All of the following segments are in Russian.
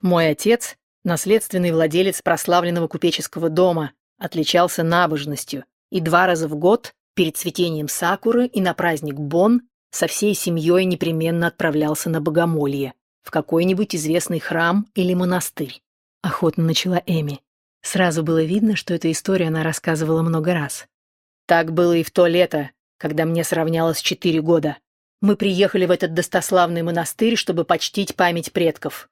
Мой отец, наследственный владелец прославленного купеческого дома, отличался набожностью и два раза в год, перед цветением сакуры и на праздник Бон, со всей семьей непременно отправлялся на богомолье, в какой-нибудь известный храм или монастырь. Охотно начала Эми. Сразу было видно, что эту историю она рассказывала много раз. Так было и в то лето, когда мне сравнялось четыре года. Мы приехали в этот достославный монастырь, чтобы почтить память предков.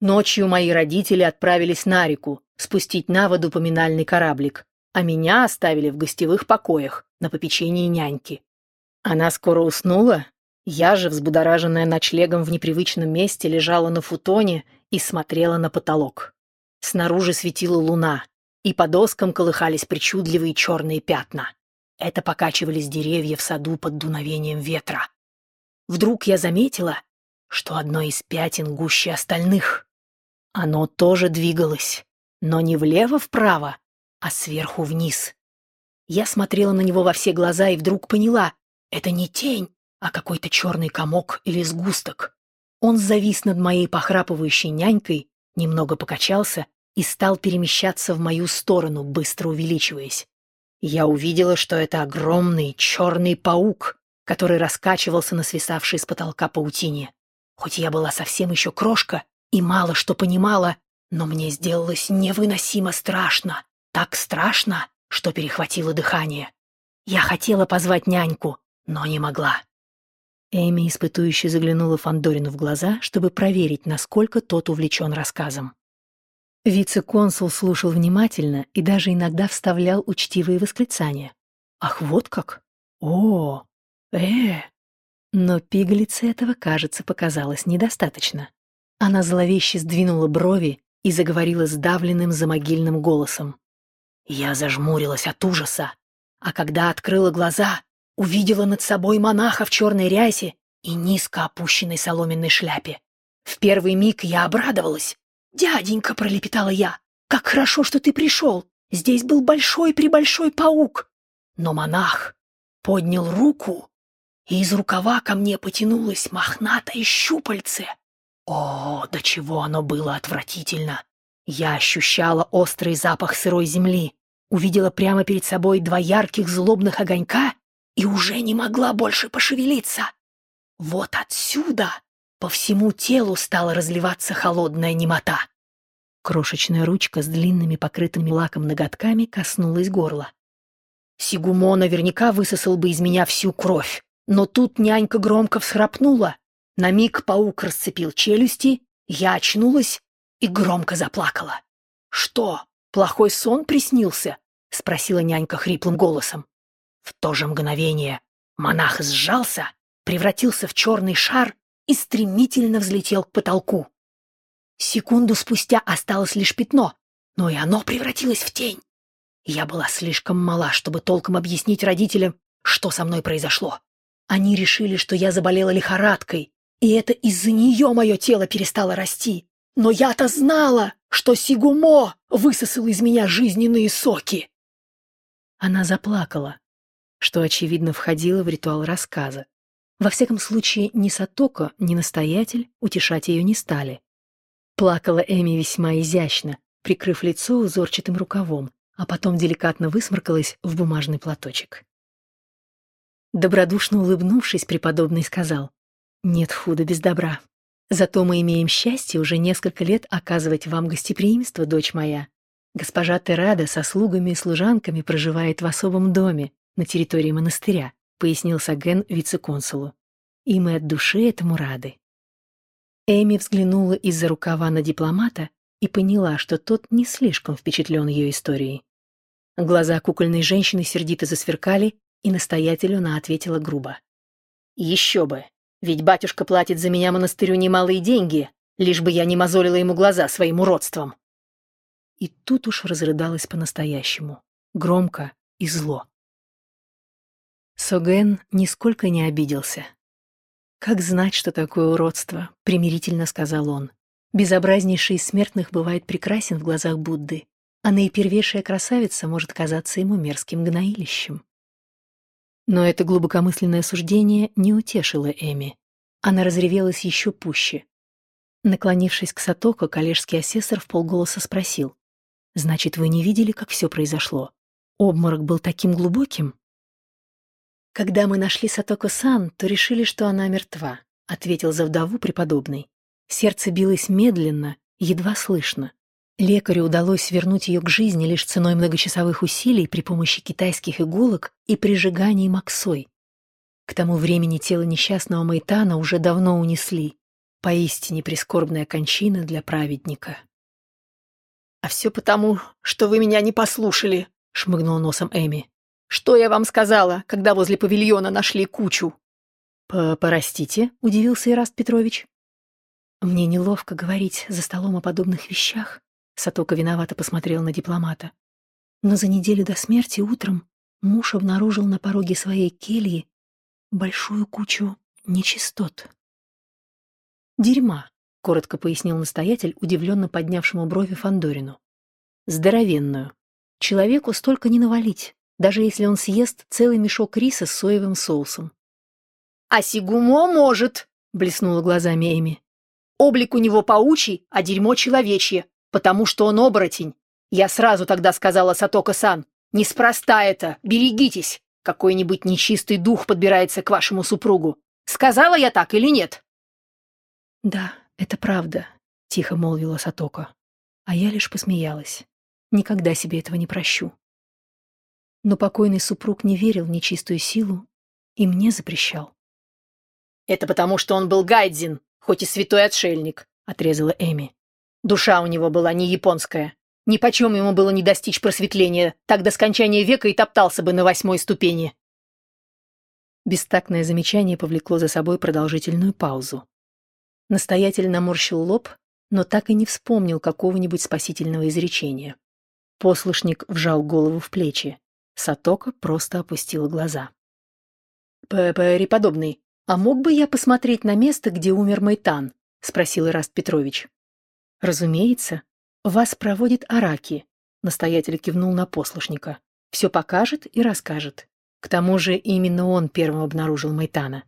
Ночью мои родители отправились на реку, спустить на воду поминальный кораблик, а меня оставили в гостевых покоях на попечении няньки. Она скоро уснула, я же, взбудораженная ночлегом в непривычном месте, лежала на футоне и смотрела на потолок. Снаружи светила луна, и по доскам колыхались причудливые черные пятна. Это покачивались деревья в саду под дуновением ветра. Вдруг я заметила, что одно из пятен гуще остальных. Оно тоже двигалось, но не влево-вправо, а сверху вниз. Я смотрела на него во все глаза и вдруг поняла, это не тень, а какой-то черный комок или сгусток. Он завис над моей похрапывающей нянькой, немного покачался и стал перемещаться в мою сторону, быстро увеличиваясь. Я увидела, что это огромный черный паук, который раскачивался на свисавшей с потолка паутине. Хоть я была совсем еще крошка и мало что понимала, но мне сделалось невыносимо страшно. Так страшно, что перехватило дыхание. Я хотела позвать няньку, но не могла. Эми испытующе заглянула Фандорину в глаза, чтобы проверить, насколько тот увлечен рассказом. Вице-консул слушал внимательно и даже иногда вставлял учтивые восклицания. «Ах, вот как! О! Э!» Но пигалице этого, кажется, показалось недостаточно. Она зловеще сдвинула брови и заговорила сдавленным замогильным голосом. Я зажмурилась от ужаса, а когда открыла глаза, увидела над собой монаха в черной рясе и низко опущенной соломенной шляпе. В первый миг я обрадовалась. «Дяденька», — пролепетала я, — «как хорошо, что ты пришел. Здесь был большой-пребольшой паук». Но монах поднял руку, и из рукава ко мне потянулось мохнатое щупальце. О, до чего оно было отвратительно! Я ощущала острый запах сырой земли, увидела прямо перед собой два ярких злобных огонька и уже не могла больше пошевелиться. Вот отсюда по всему телу стала разливаться холодная немота. Крошечная ручка с длинными покрытыми лаком ноготками коснулась горла. Сигумо наверняка высосал бы из меня всю кровь, но тут нянька громко всхрапнула. На миг паук расцепил челюсти, я очнулась и громко заплакала. «Что, плохой сон приснился?» — спросила нянька хриплым голосом. В то же мгновение монах сжался, превратился в черный шар и стремительно взлетел к потолку. Секунду спустя осталось лишь пятно, но и оно превратилось в тень. Я была слишком мала, чтобы толком объяснить родителям, что со мной произошло. Они решили, что я заболела лихорадкой, и это из-за нее мое тело перестало расти. Но я-то знала, что Сигумо высосал из меня жизненные соки. Она заплакала, что, очевидно, входило в ритуал рассказа. Во всяком случае, ни Сатоко, ни настоятель утешать ее не стали. Плакала Эми весьма изящно, прикрыв лицо узорчатым рукавом, а потом деликатно высморкалась в бумажный платочек. Добродушно улыбнувшись, преподобный сказал, «Нет худа без добра. Зато мы имеем счастье уже несколько лет оказывать вам гостеприимство, дочь моя. Госпожа Терада со слугами и служанками проживает в особом доме, на территории монастыря», — пояснил Саген вице-консулу. «И мы от души этому рады». Эми взглянула из-за рукава на дипломата и поняла, что тот не слишком впечатлен ее историей. Глаза кукольной женщины сердито засверкали, и настоятелю она ответила грубо. «Еще бы! Ведь батюшка платит за меня монастырю немалые деньги, лишь бы я не мозолила ему глаза своим уродством!» И тут уж разрыдалась по-настоящему, громко и зло. Соген нисколько не обиделся. «Как знать, что такое уродство?» — примирительно сказал он. «Безобразнейший из смертных бывает прекрасен в глазах Будды, а наипервейшая красавица может казаться ему мерзким гноилищем». Но это глубокомысленное суждение не утешило Эми. Она разревелась еще пуще. Наклонившись к Сатоко, коллежский асессор в полголоса спросил. «Значит, вы не видели, как все произошло? Обморок был таким глубоким?» «Когда мы нашли Сатоко-сан, то решили, что она мертва», — ответил за вдову преподобный. Сердце билось медленно, едва слышно. Лекарю удалось вернуть ее к жизни лишь ценой многочасовых усилий при помощи китайских иголок и прижиганий максой. К тому времени тело несчастного Майтана уже давно унесли. Поистине прискорбная кончина для праведника. «А все потому, что вы меня не послушали», — шмыгнул носом Эми. «Что я вам сказала, когда возле павильона нашли кучу?» «Простите», — удивился Ираст Петрович. «Мне неловко говорить за столом о подобных вещах», Сатока виновато посмотрел на дипломата. Но за неделю до смерти утром муж обнаружил на пороге своей кельи большую кучу нечистот. «Дерьма», — коротко пояснил настоятель, удивленно поднявшему брови Фандорину. «Здоровенную. Человеку столько не навалить, даже если он съест целый мешок риса с соевым соусом». «А Сигумо может», — блеснула глазами Эми. «Облик у него паучий, а дерьмо человечье потому что он оборотень. Я сразу тогда сказала Сатока-сан, неспроста это, берегитесь, какой-нибудь нечистый дух подбирается к вашему супругу. Сказала я так или нет?» «Да, это правда», — тихо молвила Сатока. А я лишь посмеялась. Никогда себе этого не прощу. Но покойный супруг не верил в нечистую силу и мне запрещал. «Это потому, что он был гайдзин, хоть и святой отшельник», — отрезала Эми. Душа у него была не японская. Ни почем ему было не достичь просветления, так до скончания века и топтался бы на восьмой ступени. Бестактное замечание повлекло за собой продолжительную паузу. Настоятель наморщил лоб, но так и не вспомнил какого-нибудь спасительного изречения. Послушник вжал голову в плечи. Сатока просто опустила глаза. «Преподобный, а мог бы я посмотреть на место, где умер Майтан?» — спросил Ираст Петрович. «Разумеется. Вас проводит Араки», — настоятель кивнул на послушника. «Все покажет и расскажет. К тому же именно он первым обнаружил Майтана».